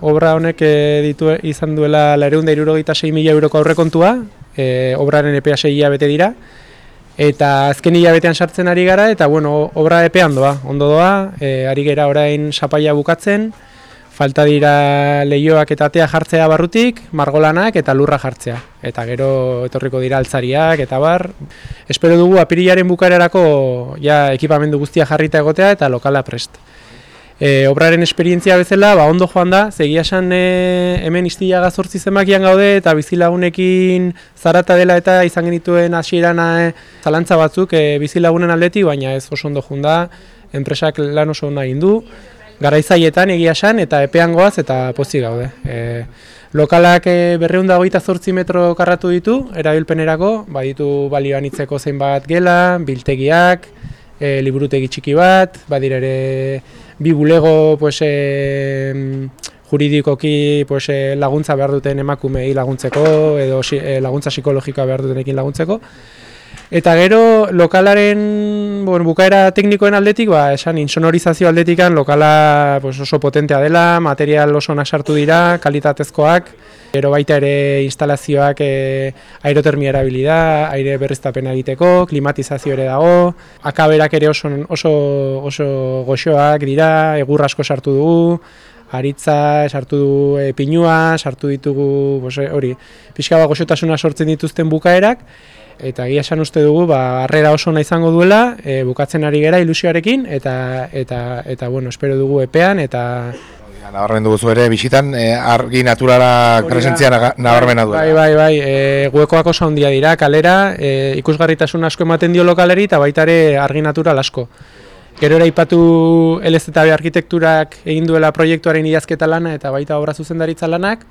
Obra honek e, ditu izan duela lareunda irurogeita 6 mila euroko aurrekontua, e, obraren epea 6 hilabete dira, eta azken hilabetean sartzen ari gara, eta bueno, obra epean doa, ondo doa, e, ari gera orain sapaia bukatzen, falta dira leioak eta atea jartzea barrutik, margolanak eta lurra jartzea. Eta gero etorriko dira altzariak eta bar. Espero dugu apirilaren bukarerako ja, ekipamendu guztia jarrita egotea eta lokala prest. E, obraren esperientzia bezala, ba, ondo joan da, zegia esan e, hemen iztia gazortzi zenbakian gaude eta bizilagunekin zarata dela eta izan genituen hasieran e, zalantza batzuk e, bizilagunen aldetik, baina ez oso ondo joan da, enpresak lan oso ondo egin du, garaizaietan egia esan eta epean goaz eta pozik gaude. E, lokalak e, berreunda goita zortzi metro karratu ditu, erabilpenerako, ba, ditu balioan itzeko zeinbat gela, biltegiak, e, liburutegi txiki bat, badire ere bi bulego pues, e, juridikoki pues, e, laguntza behar duten emakumei laguntzeko edo e, laguntza psikologikoa behar dutenekin laguntzeko. Eta gero lokalaren bueno, bukaera teknikoen aldetik, ba, esan insonorizazio aldetikan lokala pues, oso potentea dela, material oso sartu dira, kalitatezkoak, gero baita ere instalazioak e, aerotermia erabilida, aire berriztapen egiteko, klimatizazio ere dago, akaberak ere oso, oso, oso goxoak dira, egur asko sartu dugu, aritza, sartu du e, pinua, sartu ditugu, hori, pixka bat goxotasuna sortzen dituzten bukaerak, eta egia esan uste dugu ba harrera oso ona izango duela e, bukatzen ari gera ilusioarekin eta eta eta bueno espero dugu epean eta Nabarmen dugu ere, bisitan, e, argi naturala presentzia nabarmena duela. Bai, bai, bai, e, guekoak oso handia dira, kalera, e, ikusgarritasun asko ematen dio lokaleri, eta baita ere argi natural asko. Gero ere ipatu LZB arkitekturak egin duela proiektuaren idazketa lana eta baita obra zuzendaritza lanak,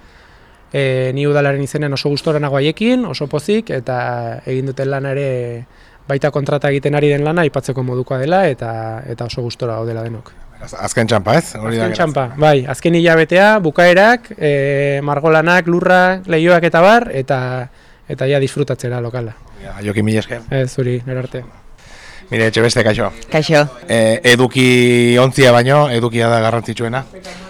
e, ni udalaren izenen oso gustora nago haiekin, oso pozik, eta egin duten lana ere baita kontrata egiten ari den lana aipatzeko modukoa dela eta eta oso gustora dela denok. Azken txampa ez? azken txampa, bai, azken hilabetea, bukaerak, e, margolanak, lurra, lehioak eta bar, eta eta ja disfrutatzera lokala. Ja, jokin mila esker. Ez, zuri, nire arte. Mire, etxe beste, kaixo. Kaixo. E, eduki ontzia baino, edukia da garrantzitsuena.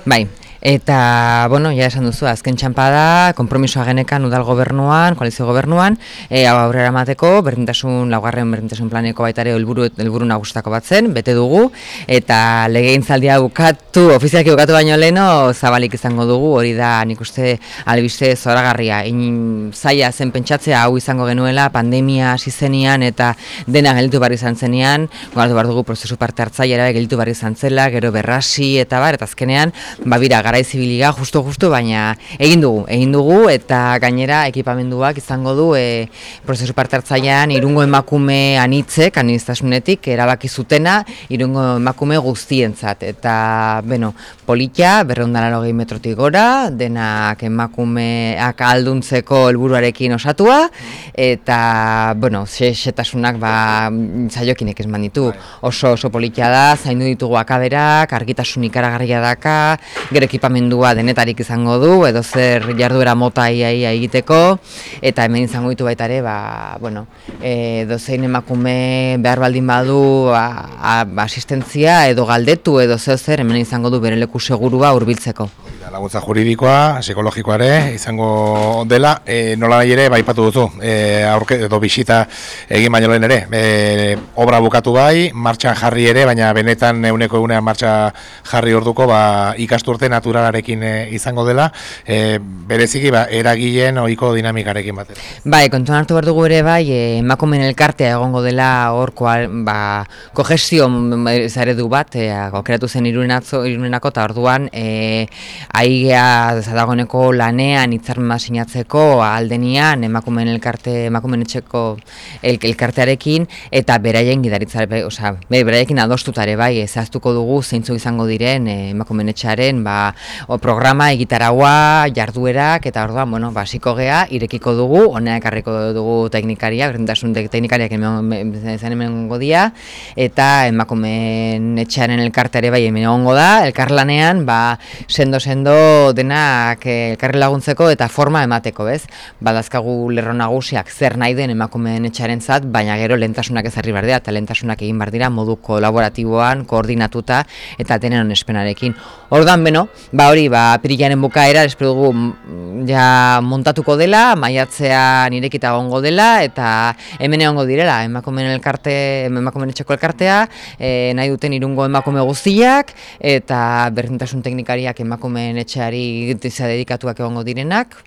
Bai, Eta, bueno, ja esan duzu, azken txampada, kompromisoa genekan udal gobernuan, koalizio gobernuan, e, aurrera mateko, berdintasun, laugarren berdintasun planeko baita ere helburu, helburu nagustako bat zen, bete dugu, eta legegintzaldia bukatu, ofizialki bukatu baino leno, zabalik izango dugu, hori da nik uste albiste zoragarria, in, zaila zen pentsatzea hau izango genuela, pandemia hasi zenian eta dena gelitu barri izan zenian, gogatu bar dugu prozesu parte hartzailera gelitu barri izan zela, gero berrasi eta bar, eta azkenean, babira, garaizibiliga justo justo baina egin dugu egin dugu eta gainera ekipamenduak izango du e, prozesu parte hartzailean irungo emakume anitzek anistasunetik erabaki zutena irungo emakume guztientzat. Eta bueno politia 280 metrotik gora denak emakumeak alduntzeko helburuarekin osatua eta bueno xetasunak ba saiokinek esman ditu. Oso oso politia da zaindu ditugu akaderak argitasun ikaragarria daka gero ekipamendua denetarik izango du edo zer jarduera mota iaia egiteko eta hemen izango ditu baita ere ba, bueno, e, dozein emakume behar baldin badu ba, asistentzia edo galdetu edo zer zer hemen izango du bere leku segurua hurbiltzeko laguntza juridikoa, psikologikoa ere, izango dela, e, nola nahi ere, baipatu duzu, e, aurke, edo bisita egin baino lehen ere, e, obra bukatu bai, martxan jarri ere, baina benetan euneko egunean martxa jarri orduko, ba, ikasturte naturalarekin e, izango dela, e, bereziki, ba, eragileen ohiko dinamikarekin batera. Bai, kontuan hartu behar dugu ere, bai, e, emakumen elkartea egongo dela horko, ba, kogestio zare du bat, e, okeratu zen irunenako, eta orduan, e, aigea zadagoneko lanean hitzarmen sinatzeko aldenian emakumen elkarte emakumen etxeko el, elkartearekin eta beraien gidaritza osea be, beraiekin adostutare bai ezaztuko dugu zeintzu izango diren emakumen etxaren ba, o programa egitaraua jarduerak eta orduan bueno basiko gea irekiko dugu honea ekarriko dugu teknikaria berdintasun teknikariak izan hemen godia eta emakumen etxaren elkarteare bai hemen egongo da elkarlanean ba sendo sendo ondo denak eh, elkarri laguntzeko eta forma emateko, ez? Badazkagu lerro nagusiak zer nahi den emakumeen etxarentzat, baina gero lehentasunak ezarri behar dira, eta lehentasunak egin behar modu kolaboratiboan, koordinatuta eta denenon espenarekin. Ordan beno, ba hori, ba apirilaren bukaera espero dugu mm, ja montatuko dela, maiatzean irekita egongo dela eta hemen egongo direla emakumeen elkarte, emakumeen etxeko elkartea, e, nahi duten irungo emakume guztiak eta berdintasun teknikariak emakumeen etxeari dedikatuak egongo direnak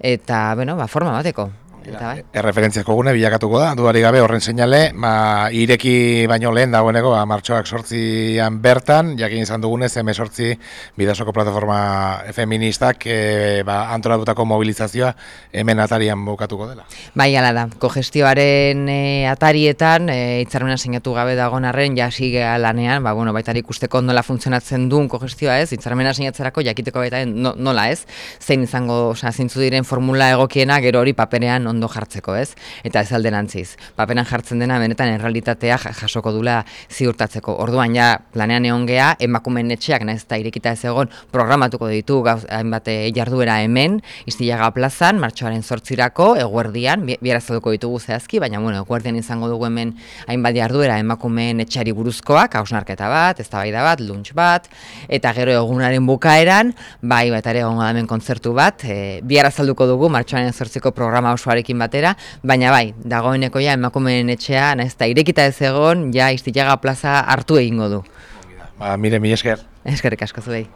eta bueno, ba, forma bateko. Eta bai. Erreferentziako gune bilakatuko da, duari gabe horren seinale, ba, ireki baino lehen dagoeneko, ba, martxoak sortzian bertan, jakin izan dugunez, M sortzi bidasoko plataforma feministak e, ba, antolatutako mobilizazioa hemen atarian bukatuko dela. Bai, ala da, kogestioaren e, atarietan, e, hitzarmena sinatu gabe dagoen arren, ja sigea lanean, ba, bueno, baita ikusteko nola funtzionatzen duen kogestioa ez, hitzarmena sinatzerako jakiteko baita no, nola ez, zein izango, osea, zeintzu diren formula egokiena, gero hori paperean ondo jartzeko, ez? Eta ez alderantziz. Paperan jartzen dena benetan errealitatea ja- jasoko dula ziurtatzeko. Orduan ja planean egon gea, emakumeen etxeak naiz eta irekita ez egon programatuko ditu gauz hainbat eh, jarduera hemen, Istilaga plazan, martxoaren zortzirako, eguerdian, bi- bieraztuko ditugu zehazki, baina bueno, eguerdian izango dugu hemen hainbat jarduera emakumeen etxeari buruzkoak, hausnarketa bat, eztabaida bat, lunch bat, eta gero egunaren bukaeran, bai, baita ere egongo da hemen kontzertu bat, e, bihar azalduko dugu martxoaren zortziko programa osoarekin batera, baina bai, dagoeneko ja emakumeen etxea, naiz eta irekita ez egon, ja Istilaga plaza hartu egingo du. Ba, mire, mi esker. Eskerrik asko zuei.